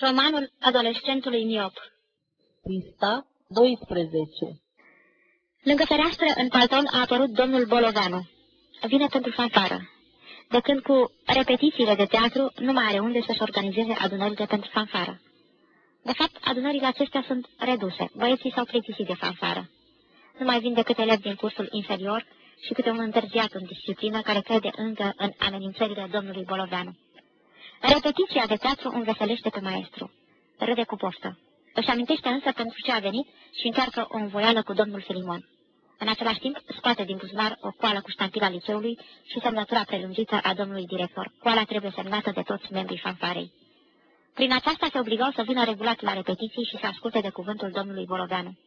Romanul adolescentului miop Pista 12 Lângă fereastră, în palton, a apărut domnul Boloveanu. Vine pentru fanfară. De când cu repetițiile de teatru, nu mai are unde să-și organizeze adunările pentru fanfară. De fapt, adunările acestea sunt reduse. Băieții s-au plictisit de fanfară. Nu mai vin decât elevi din cursul inferior și câte un întârziat în disciplină care crede încă în amenințările domnului Boloveanu. Repetiția de teatru înveselește pe maestru. Râde cu poftă. Își amintește însă pentru ce a venit și încearcă o învoială cu domnul Filimon. În același timp, scoate din buzunar o coală cu ștampila liceului și semnătura prelungită a domnului director. Coala trebuie semnată de toți membrii fanfarei. Prin aceasta se obligau să vină regulat la repetiții și să asculte de cuvântul domnului Boloveanu.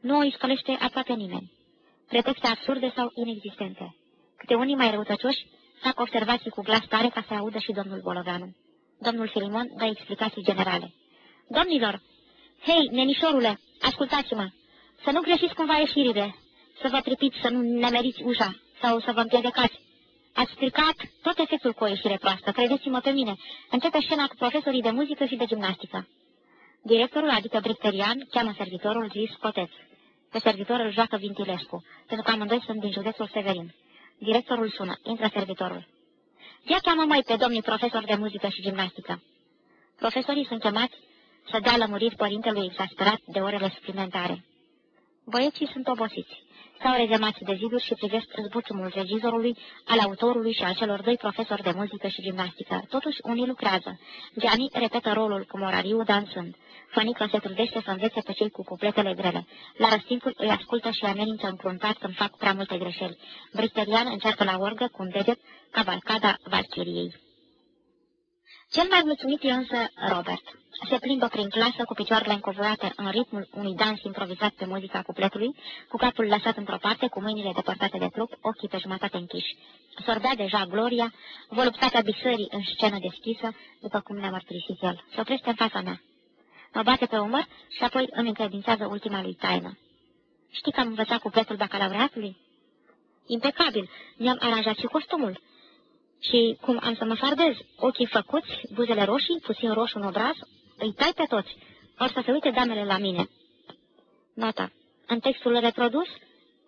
Nu o iscălește aproape nimeni. Pretexte absurde sau inexistente. Câte unii mai răutăcioși fac observații cu glas tare ca să audă și domnul Boloveanu. Domnul Filimon dă explicații generale. Domnilor, hei, nenișorule, ascultați-mă, să nu greșiți cumva ieșirile, să vă tripiți, să nu nemeriți ușa sau să vă împiedicați. Ați stricat tot efectul cu o ieșire proastă, credeți-mă pe mine. Începe scena cu profesorii de muzică și de gimnastică. Directorul, adică Bricterian, cheamă servitorul zis Poteț. Pe servitor îl joacă Vintilescu, pentru că amândoi sunt din județul Severin. Directorul sună, intră servitorul. Ia cheamă mai pe domnii profesori de muzică și gimnastică. Profesorii sunt chemați să dea lămuriri părintelui exasperat de orele suplimentare. Băieții sunt obosiți. Stau rezemați de ziduri și privesc zbuciumul regizorului, al autorului și al celor doi profesori de muzică și gimnastică. Totuși, unii lucrează. Gianni repetă rolul cu morariu dansând. Fănică se trudește să învețe pe cei cu cupletele grele. La răstimpul îi ascultă și amenință încruntat când fac prea multe greșeli. Bristerian încearcă la orgă cu un deget cavalcada Valchiriei. Cel mai mulțumit e însă Robert. Se plimbă prin clasă cu picioarele încovoiate în ritmul unui dans improvizat pe muzica cupletului, cu capul lăsat într-o parte, cu mâinile depărtate de trup, ochii pe jumătate închiși. Sorbea deja gloria, voluptatea bisării în scenă deschisă, după cum ne-a mărturisit el. Se oprește în fața mea. Mă bate pe umăr și apoi îmi încredințează ultima lui taină. Știi că am învățat cupletul bacalaureatului? Impecabil. Mi-am aranjat și costumul. Și cum am să mă fardez? Ochii făcuți, buzele roșii, puțin roșu în obraz, îi tai pe toți. Or să se uite damele la mine. Nota. În textul reprodus,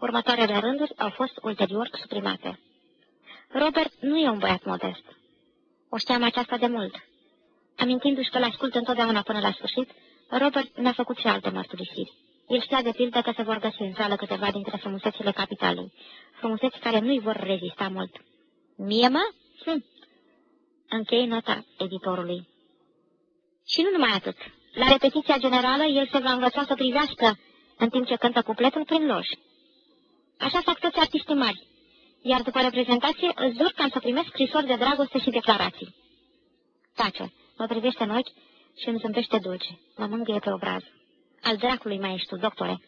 următoarele rânduri au fost ulterior suprimate. Robert nu e un băiat modest. O știam aceasta de mult. Amintindu-și că l-ascult întotdeauna până la sfârșit, Robert mi-a făcut și alte mărturisiri. El știa de pildă că se vor găsi în sală câteva dintre frumusețile capitalei, frumuseți care nu-i vor rezista mult. Mie, mă? Hm. Închei nota editorului. Și nu numai atât. La repetiția generală, el se va învăța să privească în timp ce cântă cupletul prin loși. Așa fac toți artiștii mari. Iar după reprezentație, îți dur cam să primesc scrisori de dragoste și declarații. Tace, mă privește în ochi și îmi zâmbește dulce. Mă mângâie pe obraz. Al dracului mai ești tu, doctore.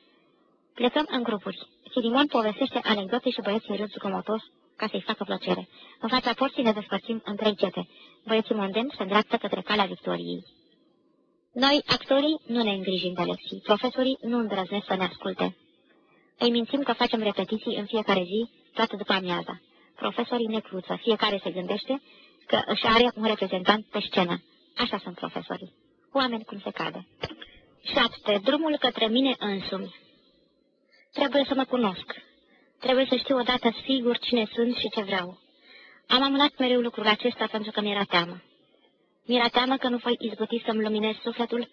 Plecăm în grupuri. Filimon povestește anecdote și băieții râd zgomotos ca să-i facă plăcere. În fața porții ne despărțim în trei cete. Băieții mondeni se îndreaptă către calea victoriei. Noi, actorii, nu ne îngrijim de lecții. Profesorii nu îndrăznesc să ne asculte. Îi mințim că facem repetiții în fiecare zi, toată după amiaza. Profesorii ne cruță. Fiecare se gândește că își are un reprezentant pe scenă. Așa sunt profesorii. Oameni cum se cade. 7. Drumul către mine însumi. Trebuie să mă cunosc. Trebuie să știu odată sigur cine sunt și ce vreau. Am amânat mereu lucrul acesta pentru că mi-era teamă. Mi-era teamă că nu voi izbuti să-mi luminez sufletul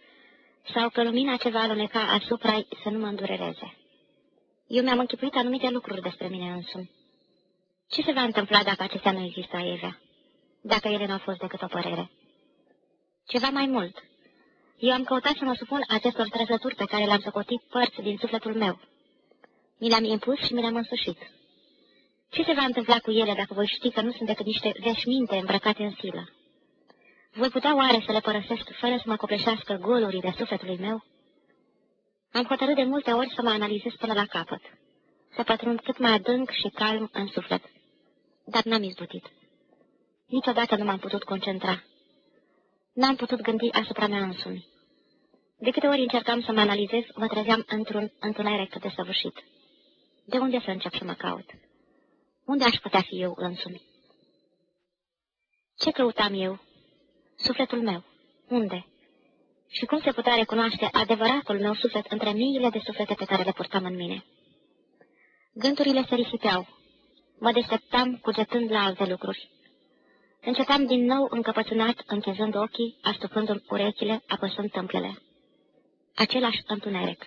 sau că lumina ce va aluneca asupra să nu mă îndurereze. Eu mi-am închipuit anumite lucruri despre mine însumi. Ce se va întâmpla dacă acestea nu există, Evea? Dacă ele nu au fost decât o părere? Ceva mai mult. Eu am căutat să mă supun acestor trăsături pe care le-am socotit părți din sufletul meu. Mi le-am impus și mi le-am însușit. Ce se va întâmpla cu ele dacă voi ști că nu sunt decât niște veșminte îmbrăcate în silă? Voi putea oare să le părăsesc fără să mă copleșească golurile sufletului meu? Am hotărât de multe ori să mă analizez până la capăt, să pătrund cât mai adânc și calm în suflet. Dar n-am izbutit. Niciodată nu m-am putut concentra. N-am putut gândi asupra mea însumi. De câte ori încercam să mă analizez, mă trezeam într-un întuneric desăvârșit. De unde să încep să mă caut? Unde aș putea fi eu însumi? Ce căutam eu? Sufletul meu. Unde? Și cum se putea recunoaște adevăratul meu suflet între miile de suflete pe care le purtam în mine? Gândurile se risipeau. Mă deșteptam cugetând la alte lucruri. Începeam din nou încăpățânat, închezând ochii, astupându-mi urechile, apăsând tâmplele. Același întuneric.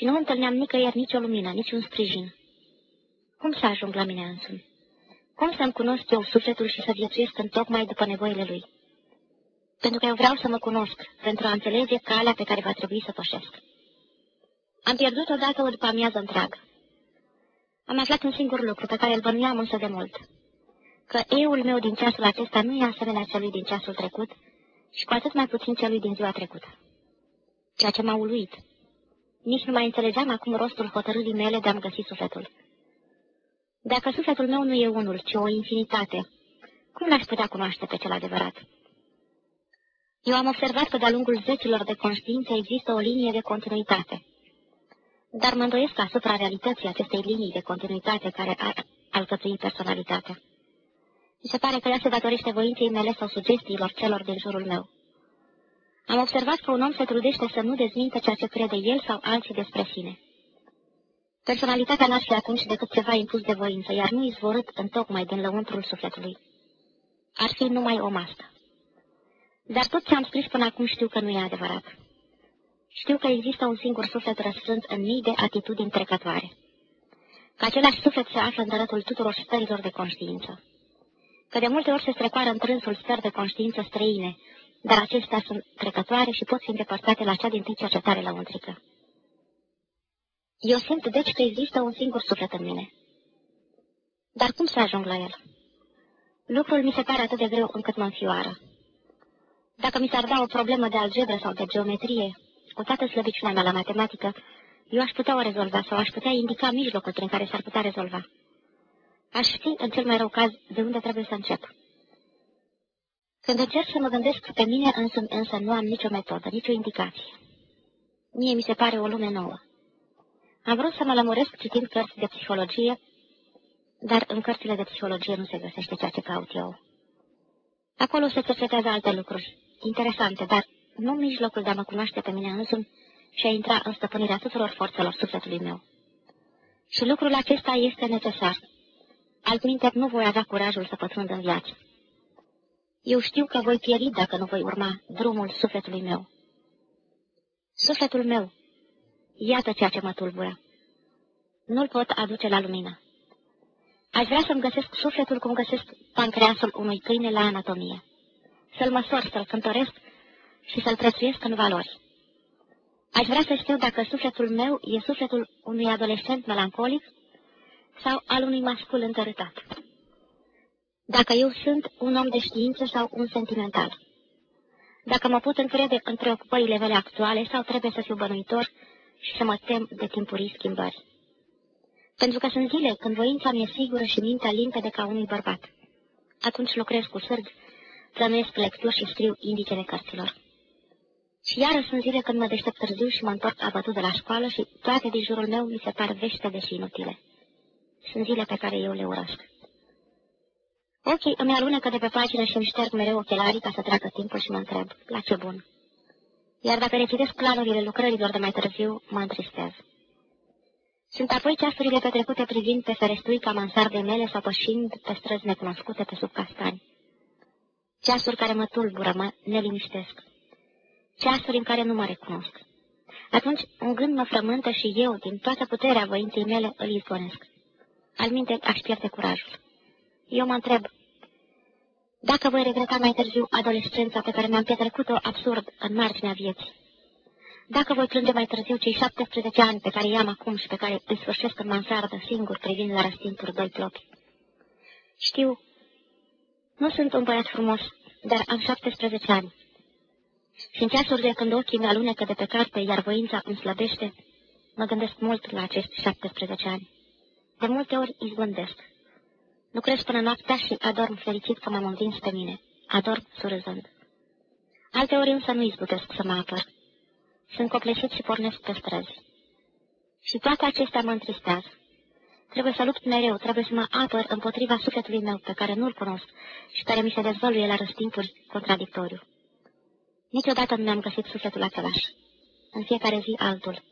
Și nu întâlneam nicăieri nicio lumină, niciun sprijin. Cum să ajung la mine însumi? Cum să-mi cunosc eu sufletul și să viețuiesc în tocmai după nevoile lui? Pentru că eu vreau să mă cunosc, pentru a înțelege calea pe care va trebui să pășesc. Am pierdut odată o după amiază întreagă. Am aflat un singur lucru pe care îl bănuiam însă de mult că eul meu din ceasul acesta nu e asemenea celui din ceasul trecut și cu atât mai puțin celui din ziua trecută. Ceea ce m-a uluit. Nici nu mai înțelegeam acum rostul hotărârii mele de a-mi găsi sufletul. Dacă sufletul meu nu e unul, ci o infinitate, cum l-aș putea cunoaște pe cel adevărat? Eu am observat că de-a lungul zecilor de conștiință există o linie de continuitate. Dar mă îndoiesc asupra realității acestei linii de continuitate care ar alcătui personalitatea. Mi se pare că ea se datorește voinței mele sau sugestiilor celor din jurul meu. Am observat că un om se trudește să nu dezmintă ceea ce crede el sau alții despre sine. Personalitatea n-ar fi atunci decât ceva impus de voință, iar nu izvorât în tocmai din lăuntrul sufletului. Ar fi numai o mască. Dar tot ce am scris până acum știu că nu e adevărat. Știu că există un singur suflet răsfrânt în mii de atitudini trecătoare. Că același suflet se află în dărătul tuturor stărilor de conștiință că de multe ori se strecoară în trânsul stări de conștiință străine, dar acestea sunt trecătoare și pot fi îndepărtate la cea din tâi cercetare la untrică. Eu simt deci că există un singur suflet în mine. Dar cum să ajung la el? Lucrul mi se pare atât de greu încât mă înfioară. Dacă mi s-ar da o problemă de algebră sau de geometrie, cu toată slăbiciunea mea la matematică, eu aș putea o rezolva sau aș putea indica mijlocul prin care s-ar putea rezolva. Aș ști, în cel mai rău caz, de unde trebuie să încep. Când încerc să mă gândesc pe mine însumi, însă nu am nicio metodă, nicio indicație. Mie mi se pare o lume nouă. Am vrut să mă lămuresc citind cărți de psihologie, dar în cărțile de psihologie nu se găsește ceea ce caut eu. Acolo se cercetează alte lucruri, interesante, dar nu mijlocul de a mă cunoaște pe mine însumi și a intra în stăpânirea tuturor forțelor sufletului meu. Și lucrul acesta este necesar, altminte nu voi avea curajul să pătrund în viață. Eu știu că voi pieri dacă nu voi urma drumul sufletului meu. Sufletul meu, iată ceea ce mă tulbură. Nu-l pot aduce la lumină. Aș vrea să-mi găsesc sufletul cum găsesc pancreasul unui câine la anatomie. Să-l măsor, să-l cântăresc și să-l prețuiesc în valori. Aș vrea să știu dacă sufletul meu e sufletul unui adolescent melancolic sau al unui mascul întărâtat. Dacă eu sunt un om de știință sau un sentimental. Dacă mă pot încrede în preocupările mele actuale sau trebuie să fiu bănuitor și să mă tem de timpurii schimbări. Pentru că sunt zile când voința mi-e sigură și mintea limpede ca unui bărbat. Atunci lucrez cu sârg, plănuiesc lecturi și scriu indicele cărților. Și iară sunt zile când mă deștept târziu și mă întorc abătut de la școală și toate din jurul meu mi se par vește și inutile. Sunt zile pe care eu le urăsc. Ochii îmi alunecă de pe pagină și îmi șterg mereu ochelarii ca să treacă timpul și mă întreb, la ce bun? Iar dacă recitesc planurile lucrărilor de mai târziu, mă întristez. Sunt apoi ceasurile petrecute privind pe ferestruica mansarde mele sau pășind pe străzi necunoscute pe sub castani. Ceasuri care mă tulbură, mă neliniștesc. Ceasuri în care nu mă recunosc. Atunci un gând mă frământă și eu, din toată puterea voinței mele, îl izgonesc al minte aș pierde curajul. Eu mă întreb, dacă voi regreta mai târziu adolescența pe care mi-am petrecut-o absurd în marginea vieții, dacă voi plânge mai târziu cei 17 ani pe care i-am acum și pe care îi sfârșesc în mansardă singur privind la răstinturi doi plopi. Știu, nu sunt un băiat frumos, dar am 17 ani. Și în ceasurile când ochii mi alunecă de pe carte, iar voința îmi slăbește, mă gândesc mult la acești 17 ani. De multe ori izbândesc. Lucrez până noaptea și adorm fericit că m-am învins pe mine. Adorm surâzând. Alte ori însă nu izbutesc să mă apăr. Sunt copleșit și pornesc pe străzi. Și toate acestea mă întristează. Trebuie să lupt mereu, trebuie să mă apăr împotriva sufletului meu pe care nu-l cunosc și care mi se dezvăluie la răstimpuri contradictoriu. Niciodată nu mi-am găsit sufletul același. În fiecare zi altul.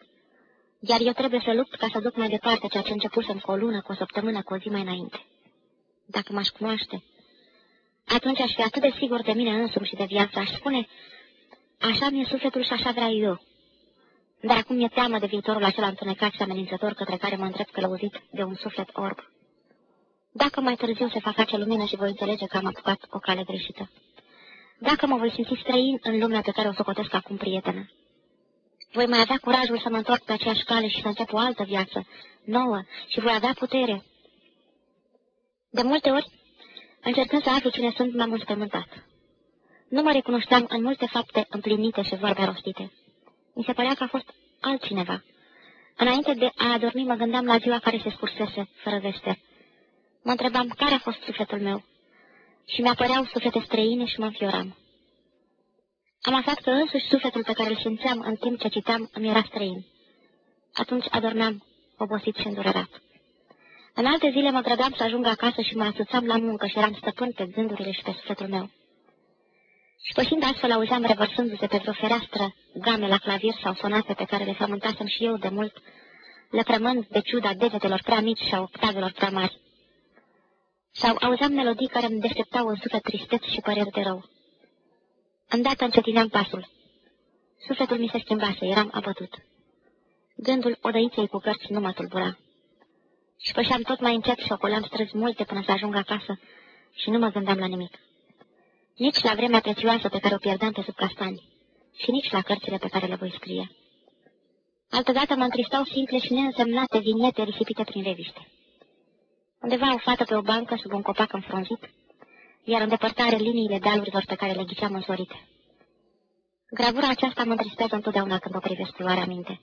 Iar eu trebuie să lupt ca să duc mai departe ceea ce începusem cu o lună, cu o săptămână, cu o zi mai înainte. Dacă m-aș cunoaște, atunci aș fi atât de sigur de mine însumi și de viață. Aș spune, așa mi-e sufletul și așa vreau eu. Dar acum mi-e teamă de viitorul acela întunecat și amenințător către care mă îndrept călăuzit de un suflet orb. Dacă mai târziu se va face lumină și voi înțelege că am apucat o cale greșită. Dacă mă voi simți străin în lumea pe care o socotesc acum prietenă. Voi mai avea curajul să mă întorc pe aceeași cale și să încep o altă viață, nouă, și voi avea putere. De multe ori, încercând să aflu cine sunt, m-am înspământat. Nu mă recunoșteam în multe fapte împlinite și vorbe rostite. Mi se părea că a fost altcineva. Înainte de a adormi, mă gândeam la ziua care se scursese, fără veste. Mă întrebam care a fost sufletul meu și mi-apăreau suflete străine și mă înfioram. Am aflat că însuși sufletul pe care îl simțeam în timp ce citeam îmi era străin. Atunci adormeam, obosit și îndurerat. În alte zile mă grăbeam să ajung acasă și mă asuțam la muncă și eram stăpân pe gândurile și pe sufletul meu. Și pășind astfel auzeam revărsându-se pe vreo fereastră game la clavier sau sonate pe care le frământasem și eu de mult, lăcrămând de ciuda degetelor prea mici și a octavelor prea mari. Sau auzeam melodii care îmi deșteptau în suflet tristeți și păreri de rău. Îndată încetineam pasul. Sufletul mi se schimbase, eram abătut. Gândul odăiței cu cărți nu mă tulbura. Și pășeam tot mai încet și ocoleam străzi multe până să ajung acasă și nu mă gândeam la nimic. Nici la vremea prețioasă pe care o pierdeam pe sub castani și nici la cărțile pe care le voi scrie. Altădată mă întristau simple și neînsemnate viniete risipite prin reviste. Undeva o fată pe o bancă sub un copac înfrunzit, iar în depărtare liniile dealurilor pe care le ghiceam însorite. Gravura aceasta mă întristează întotdeauna când o privesc cu luarea minte.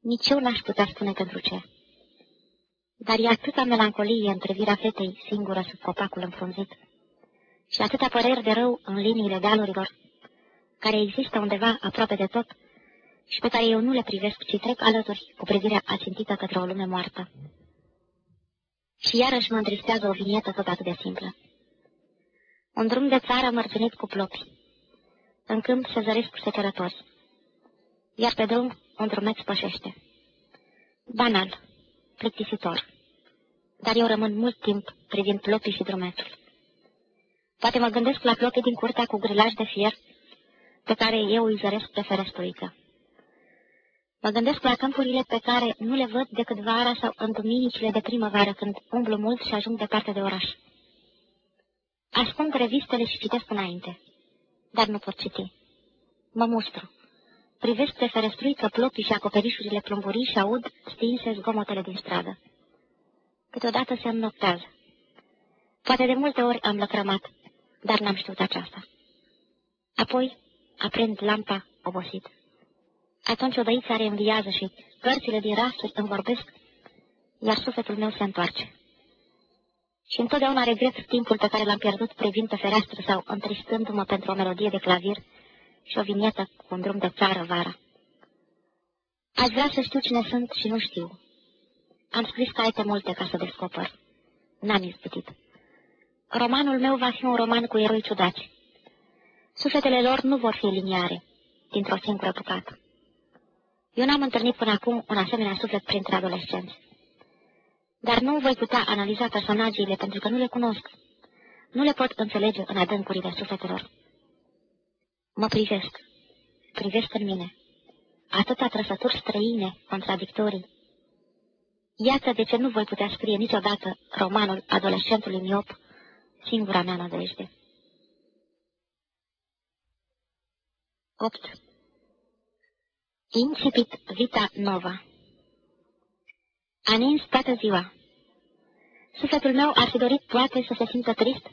Nici eu n-aș putea spune pentru ce. Dar e atâta melancolie în privirea fetei singură sub copacul înfrunzit și atâta păreri de rău în liniile dealurilor, care există undeva aproape de tot și pe care eu nu le privesc, ci trec alături cu privirea ațintită către o lume moartă. Și iarăși mă întristează o vinietă tot atât de simplă. Un drum de țară mărținit cu plopi. În câmp se zăresc secerători. Iar pe drum un drumeț pășește. Banal, plictisitor. Dar eu rămân mult timp privind plopii și drumețul. Poate mă gândesc la plopii din curtea cu grilaj de fier, pe care eu îi zăresc pe ferestruică. Mă gândesc la câmpurile pe care nu le văd decât vara sau în duminicile de primăvară, când umblu mult și ajung departe de oraș. Ascund revistele și citesc înainte, dar nu pot citi. Mă mustru. Privesc pe ferestruică plopii și acoperișurile plumburii și aud stinse zgomotele din stradă. Câteodată se înnoptează. Poate de multe ori am lăcrămat, dar n-am știut aceasta. Apoi aprind lampa obosit. Atunci odăița reînviază și cărțile din rasturi îmi vorbesc, iar sufletul meu se întoarce. Și întotdeauna regret timpul pe care l-am pierdut privind pe fereastră sau întristându-mă pentru o melodie de clavir și o vinietă cu un drum de țară vara. Aș vrea să știu cine sunt și nu știu. Am scris caete multe ca să descoper. N-am izbutit. Romanul meu va fi un roman cu eroi ciudați. Sufletele lor nu vor fi liniare, dintr-o singură bucată. Eu n-am întâlnit până acum un asemenea suflet printre adolescenți. Dar nu voi putea analiza personagiile pentru că nu le cunosc. Nu le pot înțelege în adâncurile sufletelor. Mă privesc. Privesc în mine. Atâta trăsături străine, contradictorii. Iată de ce nu voi putea scrie niciodată romanul adolescentului miop, singura mea nădejde. 8. Incipit Vita Nova A nins toată ziua. Sufletul meu ar fi dorit poate să se simtă trist,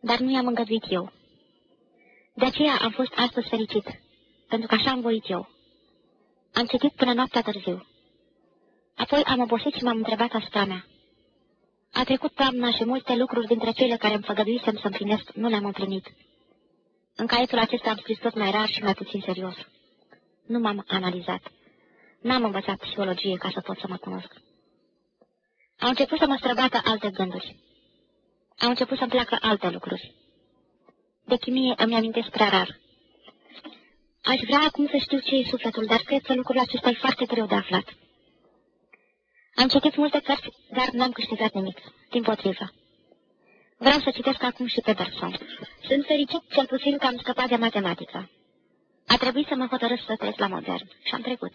dar nu i-am îngăduit eu. De aceea am fost astăzi fericit, pentru că așa am voit eu. Am citit până noaptea târziu. Apoi am obosit și m-am întrebat asupra mea. A trecut toamna și multe lucruri dintre cele care îmi făgăduisem să împlinesc nu le-am împlinit. În caietul acesta am scris tot mai rar și mai puțin serios. Nu m-am analizat. N-am învățat psihologie ca să pot să mă cunosc. Au început să mă străbată alte gânduri. Au început să-mi placă alte lucruri. De chimie îmi amintesc prea rar. Aș vrea acum să știu ce e sufletul, dar cred că lucrul acesta e foarte greu de aflat. Am citit multe cărți, dar n-am câștigat nimic, din potrivă. Vreau să citesc acum și pe Bergson. Sunt fericit cel puțin că am scăpat de matematică. A trebuit să mă hotărăsc să trec la modern și am trecut.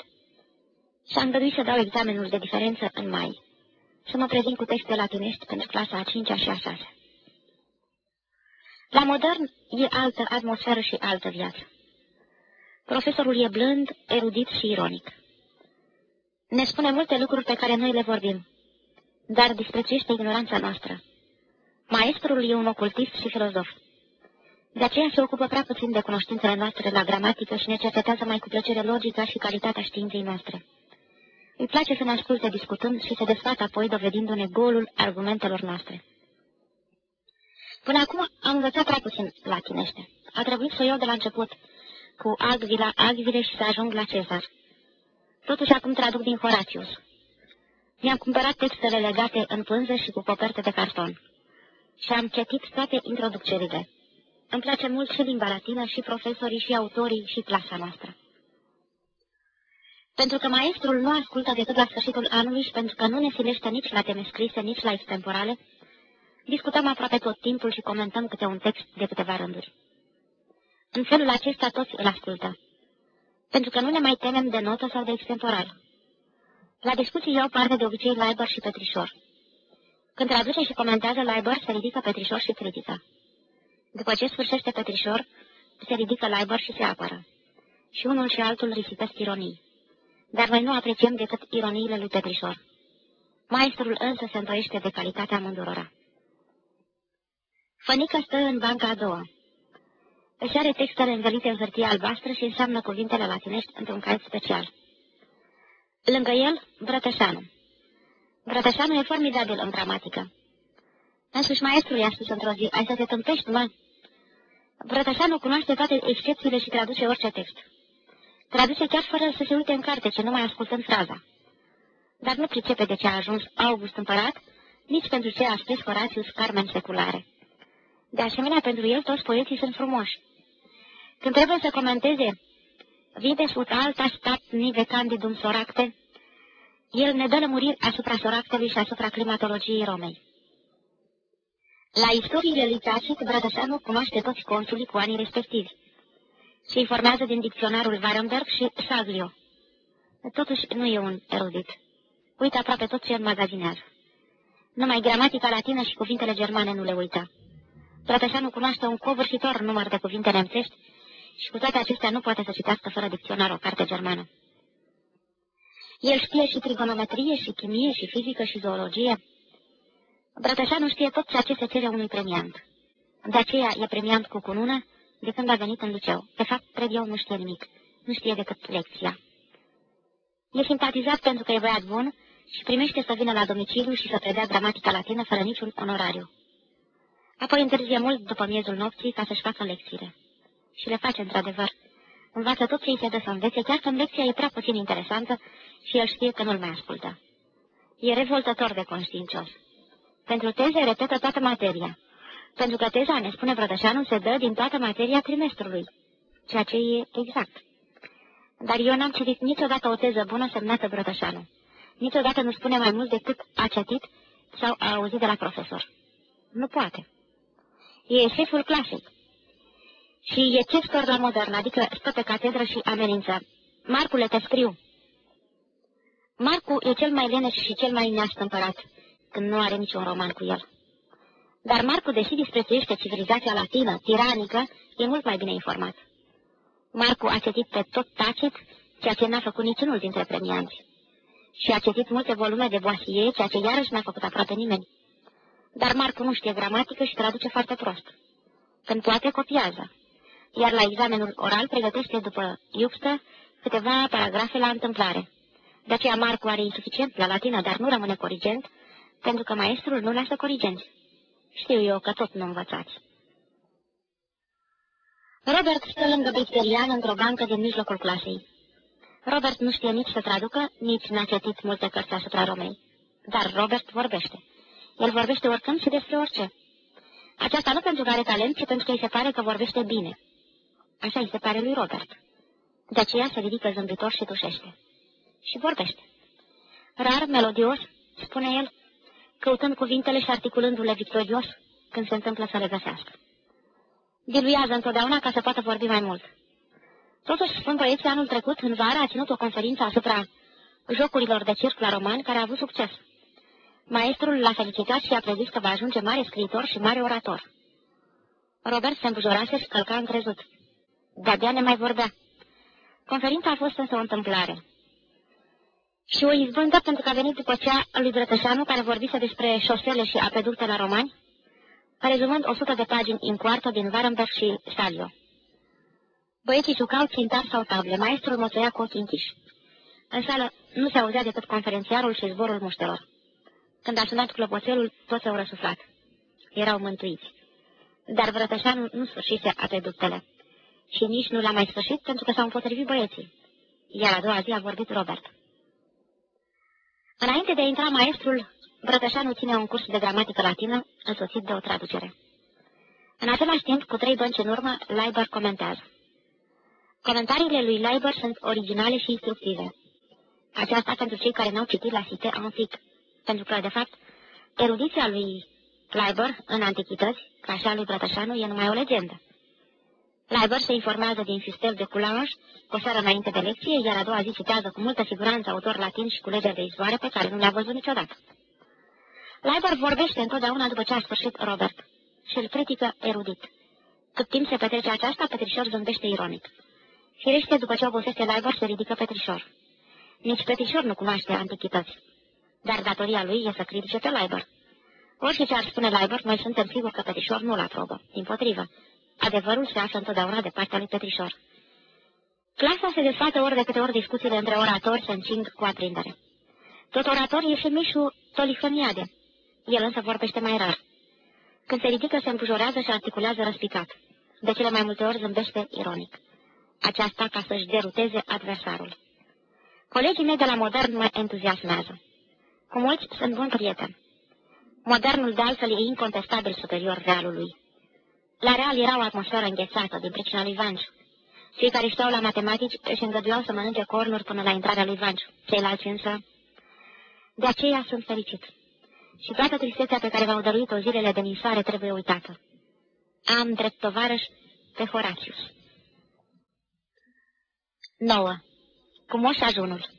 Și am dorit să dau examenul de diferență în mai, să mă prezint cu texte latinești pentru clasa a 5 -a și a 6 -a. La modern e altă atmosferă și altă viață. Profesorul e blând, erudit și ironic. Ne spune multe lucruri pe care noi le vorbim, dar disprețuiește ignoranța noastră. Maestrul e un ocultist și filozof. De aceea se ocupă prea puțin de cunoștințele noastre la gramatică și ne cercetează mai cu plăcere logica și calitatea științei noastre. Îi place să ne asculte discutând și să desfată apoi dovedindu-ne golul argumentelor noastre. Până acum am învățat prea puțin latinește. A trebuit să o iau de la început, cu Agvila, Agvile și să ajung la Cezar. Totuși acum traduc din Horatius. Mi-am cumpărat textele legate în pânză și cu coperte de carton. Și am citit toate introducerile. Îmi place mult și limba latină, și profesorii, și autorii, și clasa noastră. Pentru că maestrul nu ascultă decât la sfârșitul anului și pentru că nu ne silește nici la teme scrise, nici la extemporale, discutăm aproape tot timpul și comentăm câte un text de câteva rânduri. În felul acesta toți îl ascultă, pentru că nu ne mai temem de notă sau de extemporal. La discuții iau parte de obicei Leiber și Petrișor. Când traduce și comentează Leiber, se ridică Petrișor și critică. După ce sfârșește Petrișor, se ridică Leiber și se apără. Și unul și altul risipesc ironii. Dar noi nu apreciem decât ironiile lui Petrișor. Maestrul însă se întoiește de calitatea amândurora. Fănică stă în banca a doua. Își are textele învelite în hârtie albastră și înseamnă cuvintele latinești într-un caiet special. Lângă el, Brătășanu. Brătășanu e formidabil în gramatică. Însuși maestrul i-a spus într-o zi, ai să te tâmpești, mă? Brătășanu cunoaște toate excepțiile și traduce orice text. Traduce chiar fără să se uite în carte, ce numai ascultând fraza. Dar nu pricepe de ce a ajuns August împărat, nici pentru ce a scris Horatius Carmen seculare. De asemenea, pentru el toți poeții sunt frumoși. Când trebuie să comenteze Vides ut alta stat nive candidum soracte, el ne dă lămuriri asupra soractelui și asupra climatologiei Romei. La istoriile lui Tacit, Brădășanu cunoaște toți consulii cu anii respectivi și informează din dicționarul Warenberg și Saglio. Totuși, nu e un erudit. Uită aproape tot ce înmagazinează. Numai gramatica latină și cuvintele germane nu le uită. Brătășanu cunoaște un covârșitor număr de cuvinte nemțești și cu toate acestea nu poate să citească fără dicționar o carte germană. El știe și trigonometrie, și chimie, și fizică, și zoologie. Brătășanu știe tot ceea ce se cere unui premiant. De aceea e premiant cu cunună de când a venit în liceu. De fapt, cred eu, nu știe nimic. Nu știe decât lecția. E simpatizat pentru că e băiat bun și primește să vină la domiciliu și să predea gramatica latină fără niciun onorariu. Apoi întârzie mult după miezul nopții ca să-și facă lecțiile. Și le face într-adevăr. Învață tot ce îi se dă să învețe, chiar când lecția e prea puțin interesantă și el știe că nu-l mai ascultă. E revoltător de conștiincios. Pentru teze repetă toată materia. Pentru că teza, ne spune Brădășanu, se dă din toată materia trimestrului, ceea ce e exact. Dar eu n-am citit niciodată o teză bună semnată Brădășanu. Niciodată nu spune mai mult decât a citit sau a auzit de la profesor. Nu poate. E șeful clasic. Și e cestor la modern, adică stă pe catedră și amenință. Marcule, te scriu. Marcu e cel mai leneș și cel mai neastâmpărat, când nu are niciun roman cu el. Dar Marcu, deși disprețuiește civilizația latină, tiranică, e mult mai bine informat. Marcu a citit pe tot tacit, ceea ce n-a făcut niciunul dintre premianți. Și a citit multe volume de Boasie, ceea ce iarăși n-a făcut aproape nimeni. Dar Marcu nu știe gramatică și traduce foarte prost. Când poate, copiază. Iar la examenul oral pregătește după iupstă câteva paragrafe la întâmplare. De aceea Marcu are insuficient la latină, dar nu rămâne corigent, pentru că maestrul nu lasă corigenți. Știu eu că tot nu învățați. Robert stă lângă Bisterian într-o bancă din mijlocul clasei. Robert nu știe nici să traducă, nici n-a citit multe cărți asupra Romei. Dar Robert vorbește. El vorbește oricând și despre orice. Aceasta nu pentru că are talent, ci pentru că îi se pare că vorbește bine. Așa îi se pare lui Robert. De aceea se ridică zâmbitor și tușește. Și vorbește. Rar, melodios, spune el, căutând cuvintele și articulându-le victorios când se întâmplă să le găsească. Diluiază întotdeauna ca să poată vorbi mai mult. Totuși, spun băieții, anul trecut, în vară, a ținut o conferință asupra jocurilor de circ la roman, care a avut succes. Maestrul l-a felicitat și a prezis că va ajunge mare scriitor și mare orator. Robert se îmbujorase și călca încrezut. De-abia ne mai vorbea. Conferința a fost însă o întâmplare. Și o izbândă pentru că a venit după cea lui Brătășanu, care vorbise despre șosele și apeducte la romani, rezumând 100 de pagini în cuartă din Varenberg și Salio. Băieții jucau țintar sau table, maestrul moțăia cu ochii închiși. În sală nu se auzea decât conferențiarul și zborul muștelor. Când a sunat clopoțelul, toți au răsuflat. Erau mântuiți. Dar Vrătășanu nu sfârșise apeductele. Și nici nu l-a mai sfârșit pentru că s-au împotrivit băieții. Iar a doua zi a vorbit Robert. Înainte de a intra maestrul, Brătășanu ține un curs de gramatică latină, însoțit de o traducere. În același timp, cu trei bănci în urmă, Leiber comentează. Comentariile lui Leiber sunt originale și instructive. Aceasta pentru cei care n-au citit la Cite Antic, pentru că, de fapt, erudiția lui Leiber în antichități, ca așa lui Brătășanu, e numai o legendă. Leiber se informează din Fistel de Coulange o seară înainte de lecție, iar a doua zi citează cu multă siguranță autor latin și culegeri de izvoare pe care nu le-a văzut niciodată. Leiber vorbește întotdeauna după ce a sfârșit Robert și îl critică erudit. Cât timp se petrece aceasta, Petrișor zâmbește ironic. Firește, după ce obosește Leiber, se ridică Petrișor. Nici Petrișor nu cunoaște antichități. Dar datoria lui e să critique pe Leiber. Orice ce ar spune Leiber, noi suntem siguri că Petrișor nu-l aprobă. Din potrivă, adevărul se află întotdeauna de partea lui Petrișor. Clasa se desfată ori de câte ori discuțiile între oratori se încing cu aprindere. Tot orator e și Mișu Tolifoniade. El însă vorbește mai rar. Când se ridică, se împujorează și articulează răspicat. De cele mai multe ori zâmbește ironic. Aceasta ca să-și deruteze adversarul. Colegii mei de la Modern mă entuziasmează. Cu mulți sunt bun prieten. Modernul de altfel e incontestabil superior realului. La real era o atmosferă înghețată din pricina lui Vanci. Cei care știau la matematici își îngăduiau să mănânce cornuri până la intrarea lui Vanci. Ceilalți însă... De aceea sunt fericit. Și toată tristețea pe care v-au dăruit-o zilele de nisoare trebuie uitată. Am drept tovarăș pe Horatius. 9. Cu moș ajunul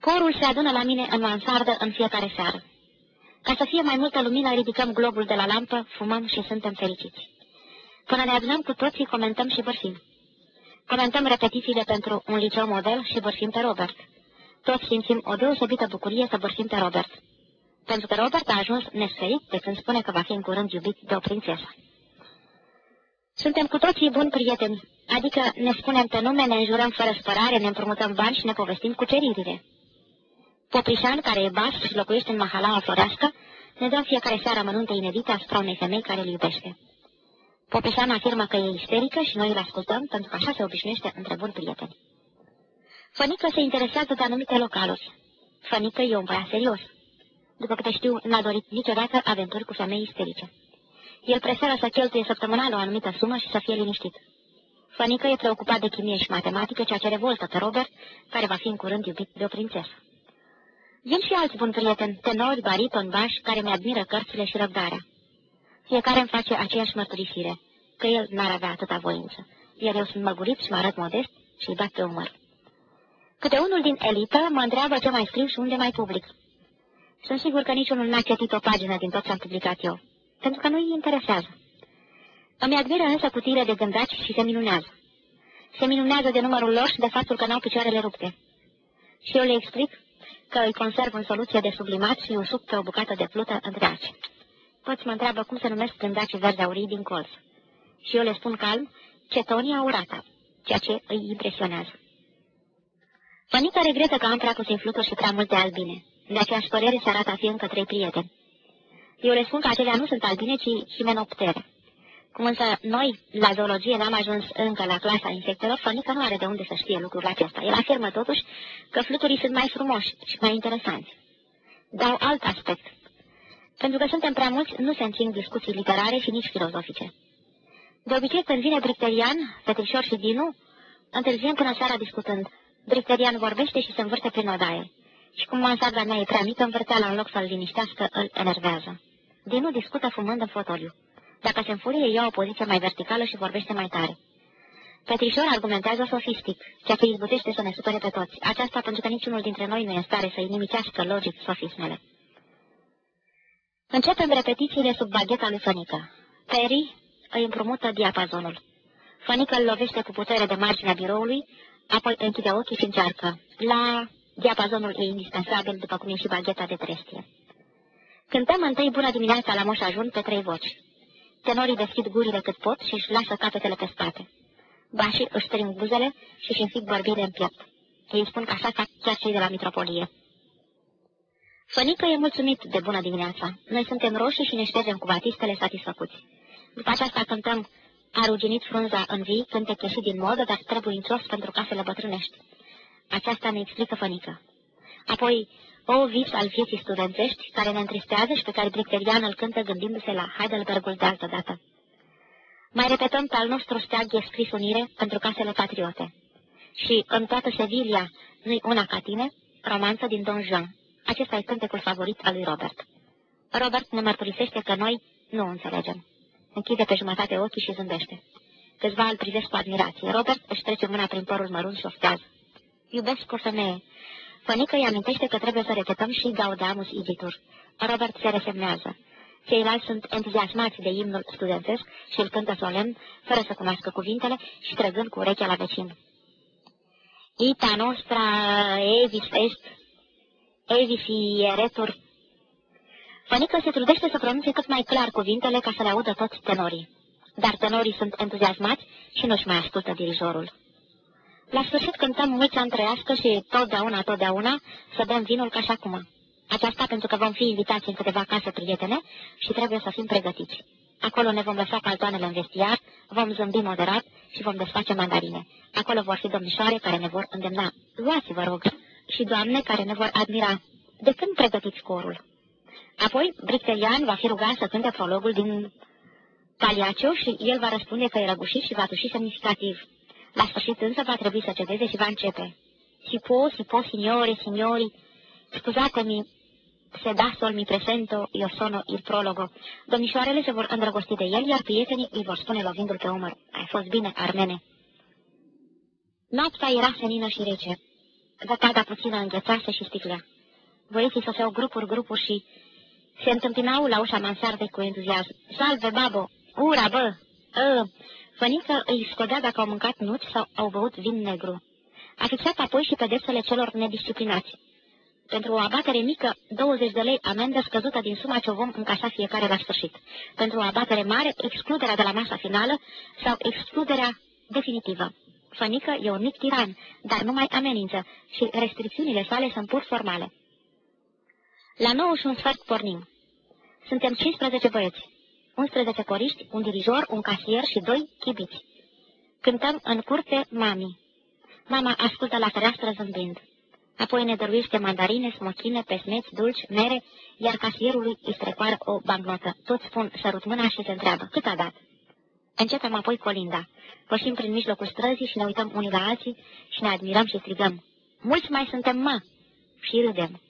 Corul se adună la mine în mansardă în fiecare seară. Ca să fie mai multă lumină, ridicăm globul de la lampă, fumăm și suntem fericiți. Până ne adunăm cu toții, comentăm și vârfim. Comentăm repetițiile pentru un liceu model și vârfim pe Robert. Toți simțim o deosebită bucurie să vârfim pe Robert. Pentru că Robert a ajuns nesferit de când spune că va fi în curând iubit de o prințesă. Suntem cu toții buni prieteni, adică ne spunem pe nume, ne înjurăm fără spărare, ne împrumutăm bani și ne povestim cu ceririle. Poprișan, care e bas și locuiește în Mahalaua Florească, ne dă fiecare seară mănunte inedite asupra unei femei care îl iubește. Poprișan afirmă că e isterică și noi îl ascultăm pentru că așa se obișnuiește între buni prieteni. Fănică se interesează de anumite localuri. Fănică e un băiat serios. După câte știu, n-a dorit niciodată aventuri cu femei isterice. El preferă să cheltuie săptămânal o anumită sumă și să fie liniștit. Fănică e preocupat de chimie și matematică, ceea ce revoltă pe Robert, care va fi în curând iubit de o prințesă. Vin și alți buni prieteni, tenori, bariton, bași, care mi-admiră cărțile și răbdarea. Fiecare îmi face aceeași mărturisire, că el n-ar avea atâta voință, iar eu sunt măgurit și mă arăt modest și îi bat pe umăr. Câte unul din elită mă întreabă ce mai scriu și unde mai public. Sunt sigur că niciunul n-a citit o pagină din tot ce am publicat eu, pentru că nu îi interesează. Îmi admiră însă cutiile de gândaci și se minunează. Se minunează de numărul lor și de faptul că n-au picioarele rupte. Și eu le explic că îi conserv în soluție de sublimat și usuc pe o bucată de plută între aci. Toți mă întreabă cum se numesc gândacii verzi aurii din colț. Și eu le spun calm, cetonia aurata, ceea ce îi impresionează. Fănica regretă că am prea puțin fluturi și prea multe albine. De aceeași părere se arată a fi încă trei prieteni. Eu le spun că acelea nu sunt albine, ci himenoptere. Cum însă noi, la zoologie, n-am ajuns încă la clasa insectelor, Fănică nu are de unde să știe lucrul acesta. El afirmă totuși că fluturii sunt mai frumoși și mai interesanți. Dau alt aspect. Pentru că suntem prea mulți, nu se încing discuții literare și nici filozofice. De obicei, când vine Bricterian, Petrișor și Dinu, Întârziem până seara discutând. Bricterian vorbește și se învârte prin odaie. Și cum mansarda mea e prea mică, învârteala în loc să-l liniștească, îl enervează. Dinu discută fumând în fotoliu. Dacă se înfurie, ia o poziție mai verticală și vorbește mai tare. Petrișor argumentează sofistic, ceea ce izbutește să ne supere pe toți. Aceasta pentru că niciunul dintre noi nu e în stare să inimicească logic sofismele. Începem repetițiile sub bagheta lui Fănică. Perry îi împrumută diapazonul. Fănică îl lovește cu putere de marginea biroului, apoi închide ochii și încearcă. La diapazonul e indispensabil, după cum e și bagheta de trestie. Cântăm întâi bună dimineața la Moș Ajun pe trei voci. Tenorii deschid gurile cât pot și își lasă capetele pe spate. Bașii își strâng buzele și își înfig bărbile în piept. Ei spun că așa fac chiar cei de la mitropolie. Fănică e mulțumit de bună dimineața. Noi suntem roșii și ne ștergem cu batistele satisfăcuți. După aceasta cântăm A ruginit frunza în vii, cântec ieșit din modă, dar străbuincios pentru casele bătrânești. Aceasta ne explică Fănică. Apoi, o vis al vieții studențești, care ne întristează și pe care Bricterian îl cântă gândindu-se la Heidelbergul de altă dată. Mai repetăm pe al nostru steag e scris unire pentru casele patriote. Și în toată Sevilla nu-i una ca tine, romanță din Don Juan. Acesta e cântecul favorit al lui Robert. Robert ne mărturisește că noi nu înțelegem. Închide pe jumătate ochii și zâmbește. Câțiva îl privesc cu admirație. Robert își trece mâna prin părul mărunt și oftează. Iubesc o femeie. Fănică îi amintește că trebuie să repetăm și Gaudamus Igitur. Robert se resemnează. Ceilalți sunt entuziasmați de imnul studentesc și îl cântă solemn, fără să cunoască cuvintele și trăgând cu urechea la vecin. Ita nostra evis est, evis ieretur. Fănică se trudește să pronunțe cât mai clar cuvintele ca să le audă toți tenorii. Dar tenorii sunt entuziasmați și nu-și mai ascultă dirijorul. La sfârșit cântăm mulți ani trăiască și totdeauna, totdeauna să dăm vinul ca și acum. Aceasta pentru că vom fi invitați în câteva case prietene și trebuie să fim pregătiți. Acolo ne vom lăsa paltoanele în vestiar, vom zâmbi moderat și vom desface mandarine. Acolo vor fi domnișoare care ne vor îndemna. Luați, vă rog, și doamne care ne vor admira. De când pregătiți corul? Apoi, Bricterian va fi rugat să cânte prologul din Paliacio și el va răspunde că e răgușit și va tuși semnificativ. La sfârșit însă va trebui să cedeze și va începe. Si può, si può, signore, signori, scuzatemi, se da sol mi presento, io sono il prologo. Domnișoarele se vor îndrăgosti de el, iar prietenii îi vor spune lovindu-l pe umăr. Ai fost bine, armene. Noaptea era senină și rece. Zăpada puțină înghețase și sticlea. Băieții soseau grupuri, grupuri și se întâmpinau la ușa mansardei cu entuziasm. Salve, babo! Ura, bă! Ă! Făniță îi scodea dacă au mâncat nuci sau au băut vin negru. A fixat apoi și pedepsele celor nedisciplinați. Pentru o abatere mică, 20 de lei amendă scăzută din suma ce o vom încasa fiecare la sfârșit. Pentru o abatere mare, excluderea de la masa finală sau excluderea definitivă. Fănică e un mic tiran, dar nu mai amenință și restricțiunile sale sunt pur formale. La 9 și un sfert pornim. Suntem 15 băieți, 11 coriști, un dirijor, un casier și doi chibiți. Cântăm în curte mami. Mama ascultă la fereastră zâmbind. Apoi ne dăruiește mandarine, smochine, pesmeți, dulci, mere, iar casierului îi strecoară o bancnotă. Toți spun sărut mâna și se întreabă, cât a dat? Începem apoi colinda. Pășim prin mijlocul străzii și ne uităm unii la alții și ne admirăm și strigăm. Mulți mai suntem, mă! Și râdem.